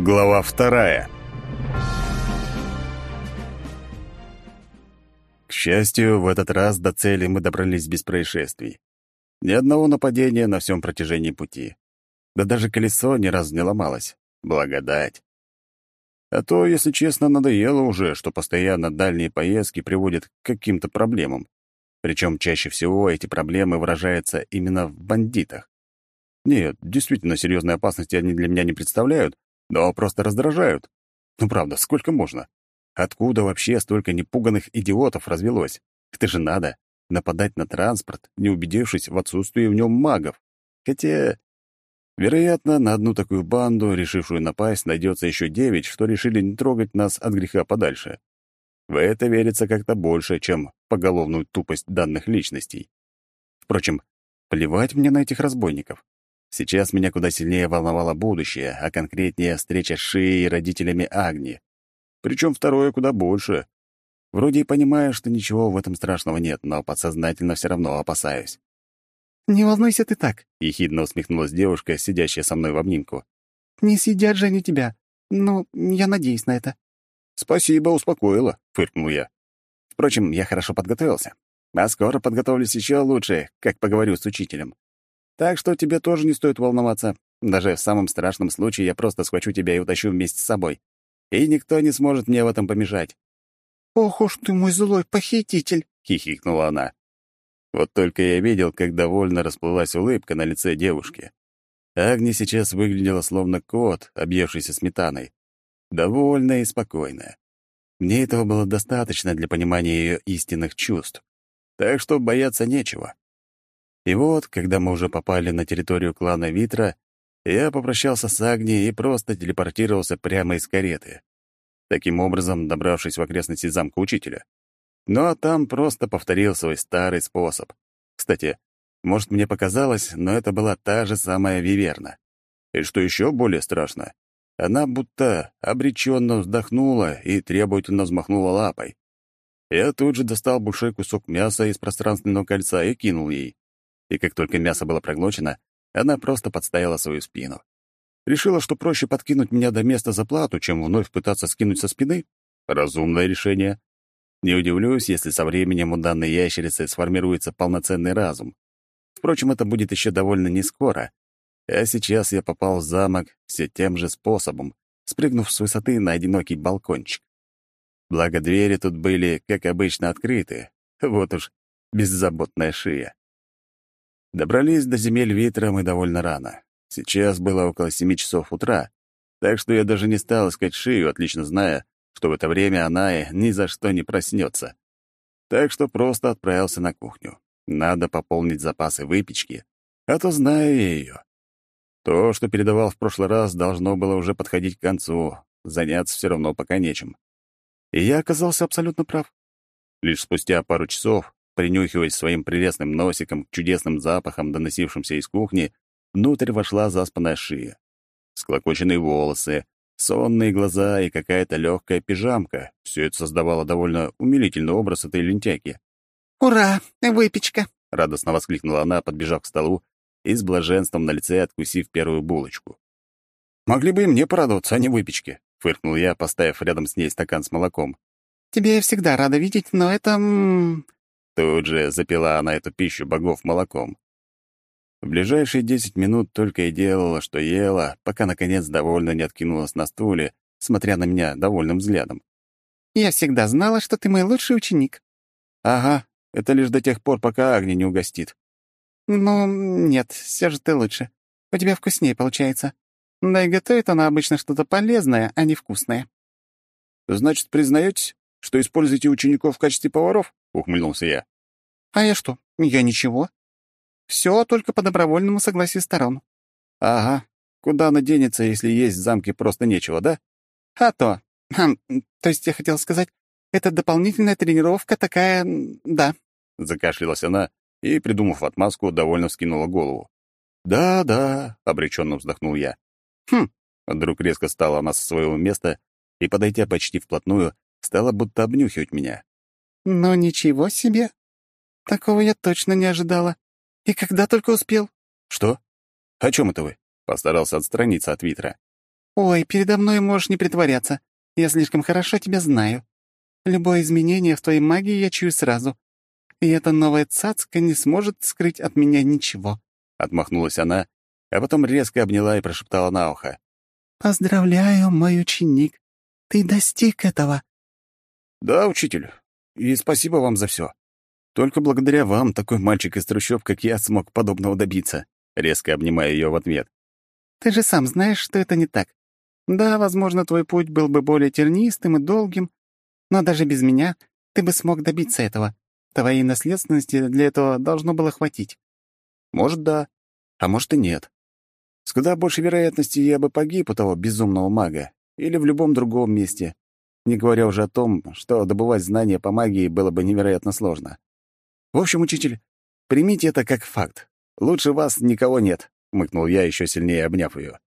Глава вторая. К счастью, в этот раз до цели мы добрались без происшествий. Ни одного нападения на всем протяжении пути. Да даже колесо ни разу не ломалось. Благодать. А то, если честно, надоело уже, что постоянно дальние поездки приводят к каким-то проблемам. Причем чаще всего эти проблемы выражаются именно в бандитах. Нет, действительно серьезной опасности они для меня не представляют, но просто раздражают. Ну правда, сколько можно? Откуда вообще столько непуганных идиотов развелось? Это же надо нападать на транспорт, не убедившись в отсутствии в нем магов. Хотя, вероятно, на одну такую банду, решившую напасть, найдется еще девять, что решили не трогать нас от греха подальше. В это верится как-то больше, чем поголовную тупость данных личностей. Впрочем, плевать мне на этих разбойников. Сейчас меня куда сильнее волновало будущее, а конкретнее встреча с Шией и родителями Агни. Причем второе куда больше. Вроде и понимаю, что ничего в этом страшного нет, но подсознательно все равно опасаюсь. «Не волнуйся ты так», — ехидно усмехнулась девушка, сидящая со мной в обнимку. «Не съедят же они тебя. Ну, я надеюсь на это». «Спасибо, успокоила», — фыркнул я. Впрочем, я хорошо подготовился. А скоро подготовлюсь еще лучше, как поговорю с учителем. Так что тебе тоже не стоит волноваться. Даже в самом страшном случае я просто схвачу тебя и утащу вместе с собой. И никто не сможет мне в этом помешать». «Ох уж ты мой злой похититель!» — хихикнула она. Вот только я видел, как довольно расплылась улыбка на лице девушки. Агни сейчас выглядела словно кот, объевшийся сметаной. Довольная и спокойная. Мне этого было достаточно для понимания ее истинных чувств. Так что бояться нечего. И вот, когда мы уже попали на территорию клана Витра, я попрощался с Агни и просто телепортировался прямо из кареты. Таким образом, добравшись в окрестности замка учителя. Ну а там просто повторил свой старый способ. Кстати, может, мне показалось, но это была та же самая Виверна. И что еще более страшно, она будто обреченно вздохнула и требовательно взмахнула лапой. Я тут же достал большой кусок мяса из пространственного кольца и кинул ей и как только мясо было проглочено, она просто подставила свою спину. Решила, что проще подкинуть меня до места за плату, чем вновь пытаться скинуть со спины? Разумное решение. Не удивлюсь, если со временем у данной ящерицы сформируется полноценный разум. Впрочем, это будет еще довольно нескоро. А сейчас я попал в замок все тем же способом, спрыгнув с высоты на одинокий балкончик. Благо, двери тут были, как обычно, открыты. Вот уж беззаботная шия. Добрались до земель Витра мы довольно рано. Сейчас было около семи часов утра, так что я даже не стал искать шею, отлично зная, что в это время она ни за что не проснется. Так что просто отправился на кухню. Надо пополнить запасы выпечки, а то знаю я ее. То, что передавал в прошлый раз, должно было уже подходить к концу, заняться все равно пока нечем. И я оказался абсолютно прав. Лишь спустя пару часов Принюхиваясь своим прелестным носиком к чудесным запахам, доносившимся из кухни, внутрь вошла заспанная шия. Склокоченные волосы, сонные глаза и какая-то легкая пижамка. Все это создавало довольно умилительный образ этой лентяйки. «Ура! Выпечка!» — радостно воскликнула она, подбежав к столу и с блаженством на лице откусив первую булочку. «Могли бы и мне порадоваться, а не выпечке», — фыркнул я, поставив рядом с ней стакан с молоком. «Тебе я всегда рада видеть, но это... Тут же запила она эту пищу богов молоком. В ближайшие десять минут только и делала, что ела, пока, наконец, довольно не откинулась на стуле, смотря на меня довольным взглядом. «Я всегда знала, что ты мой лучший ученик». «Ага, это лишь до тех пор, пока Агни не угостит». «Ну, нет, все же ты лучше. У тебя вкуснее получается. Да и готовит она обычно что-то полезное, а не вкусное». «Значит, признаетесь, что используете учеников в качестве поваров?» — ухмыльнулся я. «А я что? Я ничего. Все только по добровольному согласию сторон». «Ага. Куда она денется, если есть в замке просто нечего, да?» «А то. Хм, то есть я хотел сказать, это дополнительная тренировка такая... да». Закашлялась она и, придумав отмазку, довольно вскинула голову. «Да-да», — обреченно вздохнул я. «Хм». Вдруг резко стала она со своего места и, подойдя почти вплотную, стала будто обнюхивать меня. «Ну ничего себе! Такого я точно не ожидала. И когда только успел?» «Что? О чем это вы?» Постарался отстраниться от Витра. «Ой, передо мной можешь не притворяться. Я слишком хорошо тебя знаю. Любое изменение в твоей магии я чую сразу. И эта новая цацка не сможет скрыть от меня ничего». Отмахнулась она, а потом резко обняла и прошептала на ухо. «Поздравляю, мой ученик. Ты достиг этого». «Да, учитель. И спасибо вам за все. Только благодаря вам такой мальчик из трущоб, как я, смог подобного добиться». Резко обнимая ее в ответ. «Ты же сам знаешь, что это не так. Да, возможно, твой путь был бы более тернистым и долгим, но даже без меня ты бы смог добиться этого. Твоей наследственности для этого должно было хватить». «Может, да, а может и нет. С куда большей вероятностью я бы погиб у того безумного мага или в любом другом месте, не говоря уже о том, что добывать знания по магии было бы невероятно сложно. В общем, учитель, примите это как факт. Лучше вас никого нет», — мыкнул я, еще сильнее обняв ее.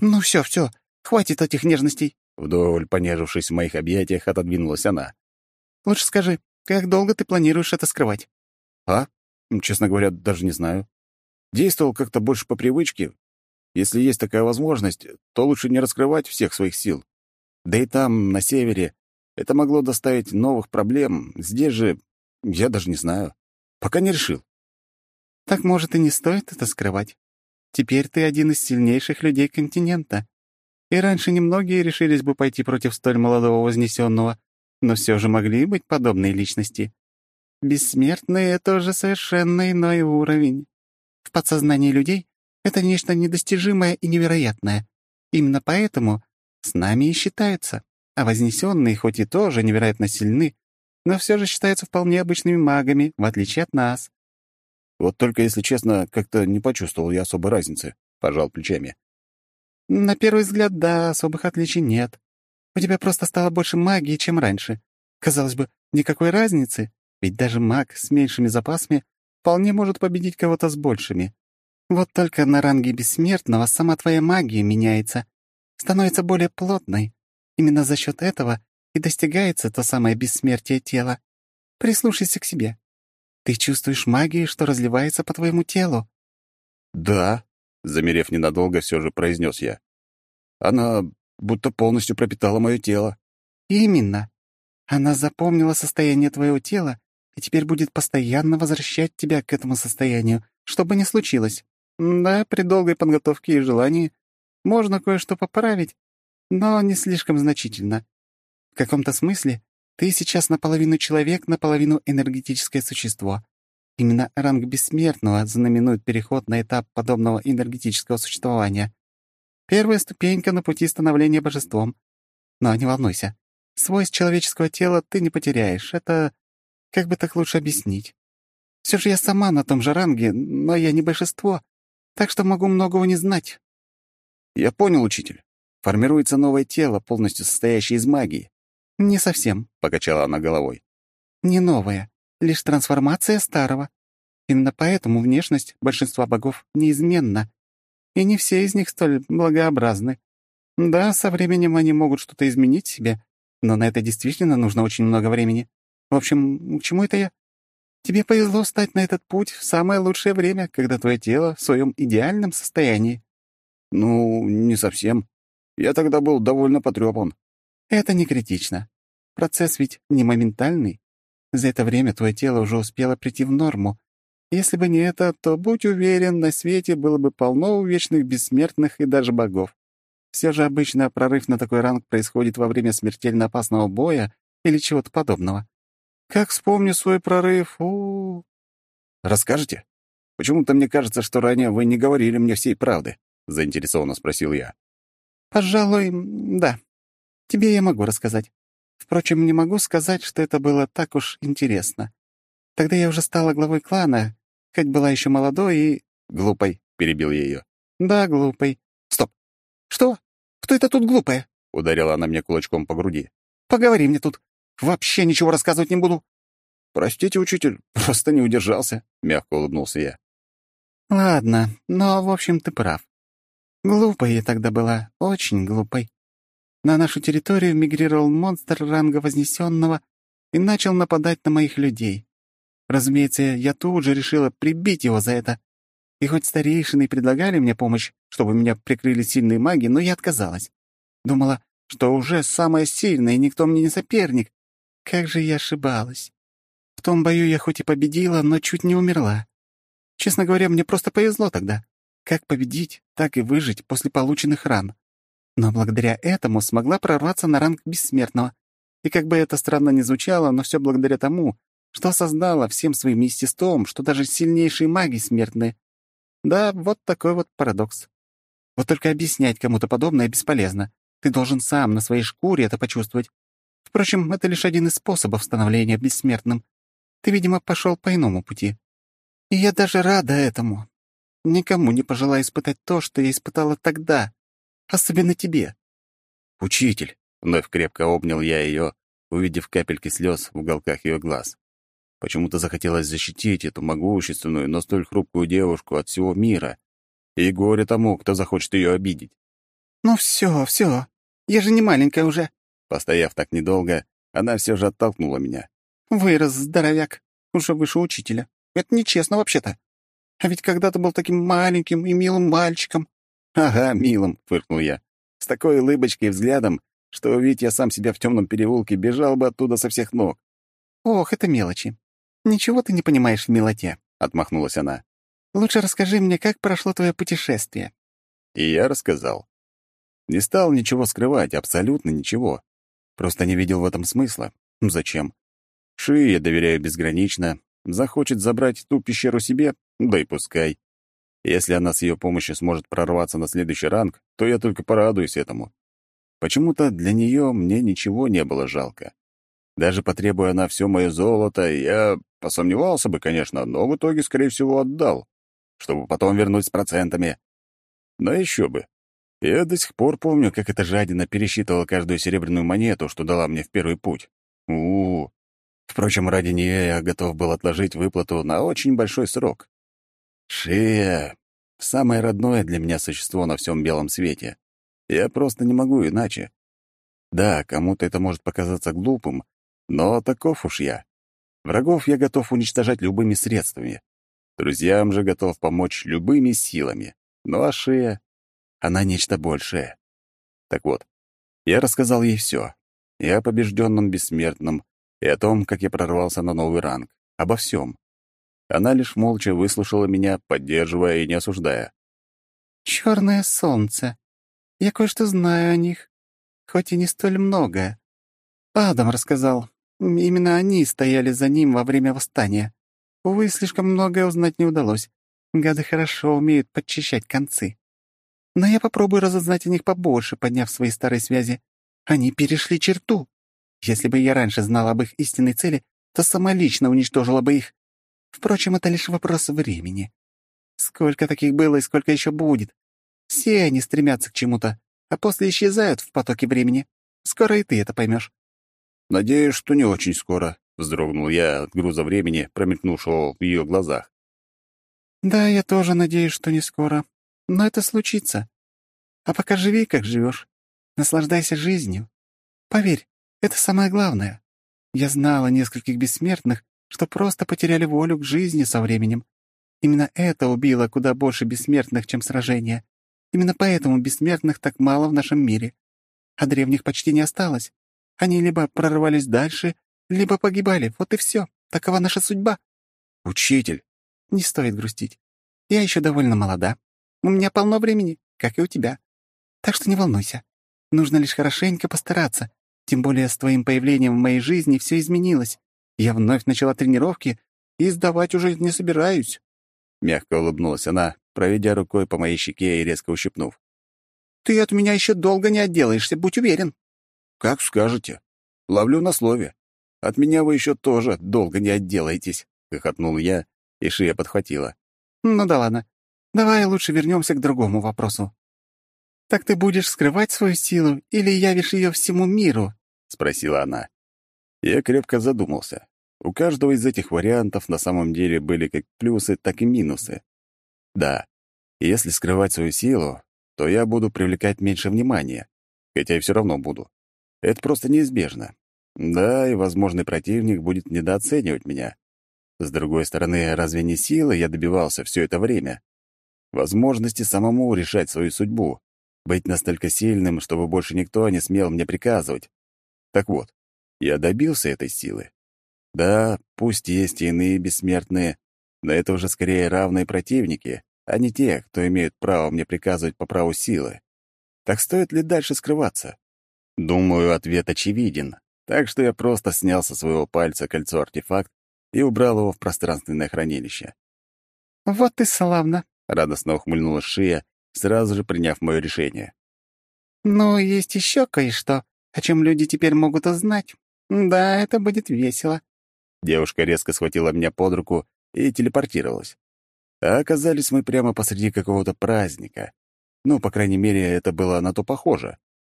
«Ну все, все, хватит этих нежностей», — вдоволь понежившись в моих объятиях, отодвинулась она. «Лучше скажи, как долго ты планируешь это скрывать?» «А? Честно говоря, даже не знаю. Действовал как-то больше по привычке. Если есть такая возможность, то лучше не раскрывать всех своих сил. Да и там, на севере, это могло доставить новых проблем. Здесь же я даже не знаю. Пока не решил. Так, может, и не стоит это скрывать. Теперь ты один из сильнейших людей континента. И раньше немногие решились бы пойти против столь молодого вознесенного, но все же могли быть подобные личности. Бессмертные — это уже совершенно иной уровень. В подсознании людей это нечто недостижимое и невероятное. Именно поэтому с нами и считаются. А вознесенные, хоть и тоже невероятно сильны, но все же считаются вполне обычными магами, в отличие от нас. Вот только, если честно, как-то не почувствовал я особой разницы, пожал плечами. На первый взгляд, да, особых отличий нет. У тебя просто стало больше магии, чем раньше. Казалось бы, никакой разницы, ведь даже маг с меньшими запасами вполне может победить кого-то с большими. Вот только на ранге бессмертного сама твоя магия меняется, становится более плотной. Именно за счет этого и достигается то самое бессмертие тела. Прислушайся к себе. Ты чувствуешь магию, что разливается по твоему телу?» «Да», — замерев ненадолго, все же произнес я. «Она будто полностью пропитала мое тело». «Именно. Она запомнила состояние твоего тела и теперь будет постоянно возвращать тебя к этому состоянию, что бы ни случилось. Да, при долгой подготовке и желании можно кое-что поправить, но не слишком значительно. В каком-то смысле ты сейчас наполовину человек, наполовину энергетическое существо. Именно ранг бессмертного знаменует переход на этап подобного энергетического существования. Первая ступенька на пути становления божеством. Но не волнуйся, свойств человеческого тела ты не потеряешь. Это... как бы так лучше объяснить? Все же я сама на том же ранге, но я не большинство, так что могу многого не знать. Я понял, учитель. Формируется новое тело, полностью состоящее из магии. «Не совсем», — покачала она головой. «Не новая, лишь трансформация старого. Именно поэтому внешность большинства богов неизменна, и не все из них столь благообразны. Да, со временем они могут что-то изменить себе, но на это действительно нужно очень много времени. В общем, к чему это я? Тебе повезло встать на этот путь в самое лучшее время, когда твое тело в своем идеальном состоянии». «Ну, не совсем. Я тогда был довольно потрепан. Это не критично. Процесс ведь не моментальный. За это время твое тело уже успело прийти в норму. Если бы не это, то, будь уверен, на свете было бы полно вечных бессмертных и даже богов. Все же обычно прорыв на такой ранг происходит во время смертельно опасного боя или чего-то подобного. Как вспомню свой прорыв, у, -у, Расскажете? Почему-то мне кажется, что ранее вы не говорили мне всей правды, заинтересованно спросил я. Пожалуй, да. Тебе я могу рассказать. Впрочем, не могу сказать, что это было так уж интересно. Тогда я уже стала главой клана, хоть была еще молодой и... Глупой, перебил я ее. Да, глупой. Стоп. Что? Кто это тут глупая? Ударила она мне кулачком по груди. Поговори мне тут. Вообще ничего рассказывать не буду. Простите, учитель, просто не удержался, мягко улыбнулся я. Ладно, но, в общем, ты прав. Глупой я тогда была, очень глупой. На нашу территорию мигрировал монстр ранга Вознесенного и начал нападать на моих людей. Разумеется, я тут же решила прибить его за это. И хоть старейшины предлагали мне помощь, чтобы меня прикрыли сильные маги, но я отказалась. Думала, что уже самая сильная, и никто мне не соперник. Как же я ошибалась. В том бою я хоть и победила, но чуть не умерла. Честно говоря, мне просто повезло тогда. Как победить, так и выжить после полученных ран. Но благодаря этому смогла прорваться на ранг бессмертного. И как бы это странно ни звучало, но все благодаря тому, что осознала всем своим естеством, что даже сильнейшие маги смертны. Да, вот такой вот парадокс. Вот только объяснять кому-то подобное бесполезно. Ты должен сам на своей шкуре это почувствовать. Впрочем, это лишь один из способов становления бессмертным. Ты, видимо, пошел по иному пути. И я даже рада этому. Никому не пожелаю испытать то, что я испытала тогда. Особенно тебе. «Учитель!» — вновь крепко обнял я ее, увидев капельки слез в уголках ее глаз. Почему-то захотелось защитить эту могущественную, но столь хрупкую девушку от всего мира. И горе тому, кто захочет ее обидеть. «Ну все, все. Я же не маленькая уже». Постояв так недолго, она все же оттолкнула меня. «Вырос, здоровяк. Уже выше учителя. Это нечестно вообще-то. А ведь когда-то был таким маленьким и милым мальчиком». «Ага, милым», — фыркнул я. «С такой улыбочкой и взглядом, что увидеть я сам себя в темном переулке, бежал бы оттуда со всех ног». «Ох, это мелочи. Ничего ты не понимаешь в милоте», — отмахнулась она. «Лучше расскажи мне, как прошло твое путешествие». И я рассказал. Не стал ничего скрывать, абсолютно ничего. Просто не видел в этом смысла. Зачем? Ши я доверяю безгранично. Захочет забрать ту пещеру себе, да и пускай. Если она с ее помощью сможет прорваться на следующий ранг, то я только порадуюсь этому. Почему-то для нее мне ничего не было жалко. Даже потребуя она все мое золото, я посомневался бы, конечно, но в итоге, скорее всего, отдал, чтобы потом вернуть с процентами. Но еще бы. Я до сих пор помню, как эта жадина пересчитывала каждую серебряную монету, что дала мне в первый путь. У, -у. Впрочем, ради нее я готов был отложить выплату на очень большой срок. Шея — самое родное для меня существо на всем белом свете. Я просто не могу иначе. Да, кому-то это может показаться глупым, но таков уж я. Врагов я готов уничтожать любыми средствами. Друзьям же готов помочь любыми силами. Ну а Шея она нечто большее. Так вот, я рассказал ей все. И о побежденном бессмертном, и о том, как я прорвался на новый ранг. Обо всем. Она лишь молча выслушала меня, поддерживая и не осуждая. «Черное солнце. Я кое-что знаю о них, хоть и не столь многое. Адам рассказал. Именно они стояли за ним во время восстания. Увы, слишком многое узнать не удалось. Гады хорошо умеют подчищать концы. Но я попробую разузнать о них побольше, подняв свои старые связи. Они перешли черту. Если бы я раньше знала об их истинной цели, то сама лично уничтожила бы их. Впрочем, это лишь вопрос времени. Сколько таких было и сколько еще будет? Все они стремятся к чему-то, а после исчезают в потоке времени. Скоро и ты это поймешь. «Надеюсь, что не очень скоро», — вздрогнул я от груза времени, промелькнувшего в ее глазах. «Да, я тоже надеюсь, что не скоро. Но это случится. А пока живи, как живешь. Наслаждайся жизнью. Поверь, это самое главное. Я знала нескольких бессмертных, что просто потеряли волю к жизни со временем. Именно это убило куда больше бессмертных, чем сражения. Именно поэтому бессмертных так мало в нашем мире. А древних почти не осталось. Они либо прорывались дальше, либо погибали. Вот и все. Такова наша судьба. Учитель. Не стоит грустить. Я еще довольно молода. У меня полно времени, как и у тебя. Так что не волнуйся. Нужно лишь хорошенько постараться. Тем более с твоим появлением в моей жизни все изменилось. Я вновь начала тренировки и сдавать уже не собираюсь». Мягко улыбнулась она, проведя рукой по моей щеке и резко ущипнув. «Ты от меня еще долго не отделаешься, будь уверен». «Как скажете. Ловлю на слове. От меня вы еще тоже долго не отделаетесь», — хохотнул я, и шея подхватила. «Ну да ладно. Давай лучше вернемся к другому вопросу. «Так ты будешь скрывать свою силу или явишь ее всему миру?» — спросила она. Я крепко задумался. У каждого из этих вариантов на самом деле были как плюсы, так и минусы. Да, если скрывать свою силу, то я буду привлекать меньше внимания, хотя и все равно буду. Это просто неизбежно. Да, и возможный противник будет недооценивать меня. С другой стороны, разве не силы я добивался все это время? Возможности самому решать свою судьбу, быть настолько сильным, чтобы больше никто не смел мне приказывать. Так вот, я добился этой силы. Да, пусть есть и иные бессмертные, но это уже скорее равные противники, а не те, кто имеют право мне приказывать по праву силы. Так стоит ли дальше скрываться? Думаю, ответ очевиден, так что я просто снял со своего пальца кольцо-артефакт и убрал его в пространственное хранилище. «Вот и славно», — радостно ухмыльнулась Шия, сразу же приняв мое решение. «Но есть еще кое-что, о чем люди теперь могут узнать. Да, это будет весело». Девушка резко схватила меня под руку и телепортировалась. А оказались мы прямо посреди какого-то праздника. Ну, по крайней мере, это было на то похоже.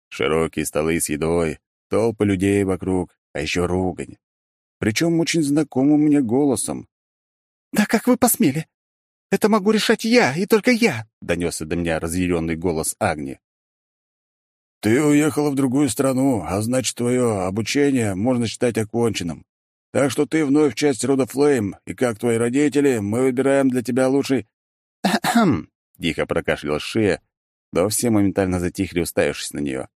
Широкие столы с едой, толпы людей вокруг, а еще ругань. Причем очень знакомым мне голосом. «Да как вы посмели? Это могу решать я, и только я!» — донесся до меня разъяренный голос Агни. «Ты уехала в другую страну, а значит, твое обучение можно считать оконченным. Так что ты вновь часть рода Флейм, и как твои родители, мы выбираем для тебя лучший...» Тихо прокашлялась Шия, но все моментально затихли, уставившись на нее.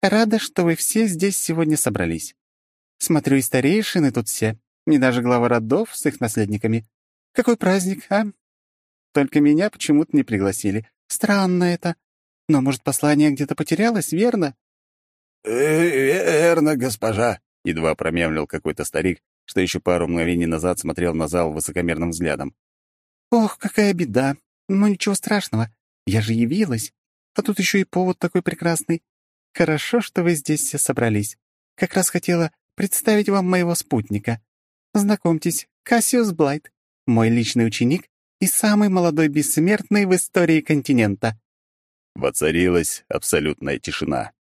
«Рада, что вы все здесь сегодня собрались. Смотрю, и старейшины тут все, и даже глава родов с их наследниками. Какой праздник, а? Только меня почему-то не пригласили. Странно это. Но, может, послание где-то потерялось, верно?» «Э, «Верно, госпожа», — едва промямлил какой-то старик, что еще пару мгновений назад смотрел на зал высокомерным взглядом. «Ох, какая беда! Ну, ничего страшного. Я же явилась. А тут еще и повод такой прекрасный. Хорошо, что вы здесь все собрались. Как раз хотела представить вам моего спутника. Знакомьтесь, Кассиус Блайт, мой личный ученик и самый молодой бессмертный в истории континента». Воцарилась абсолютная тишина.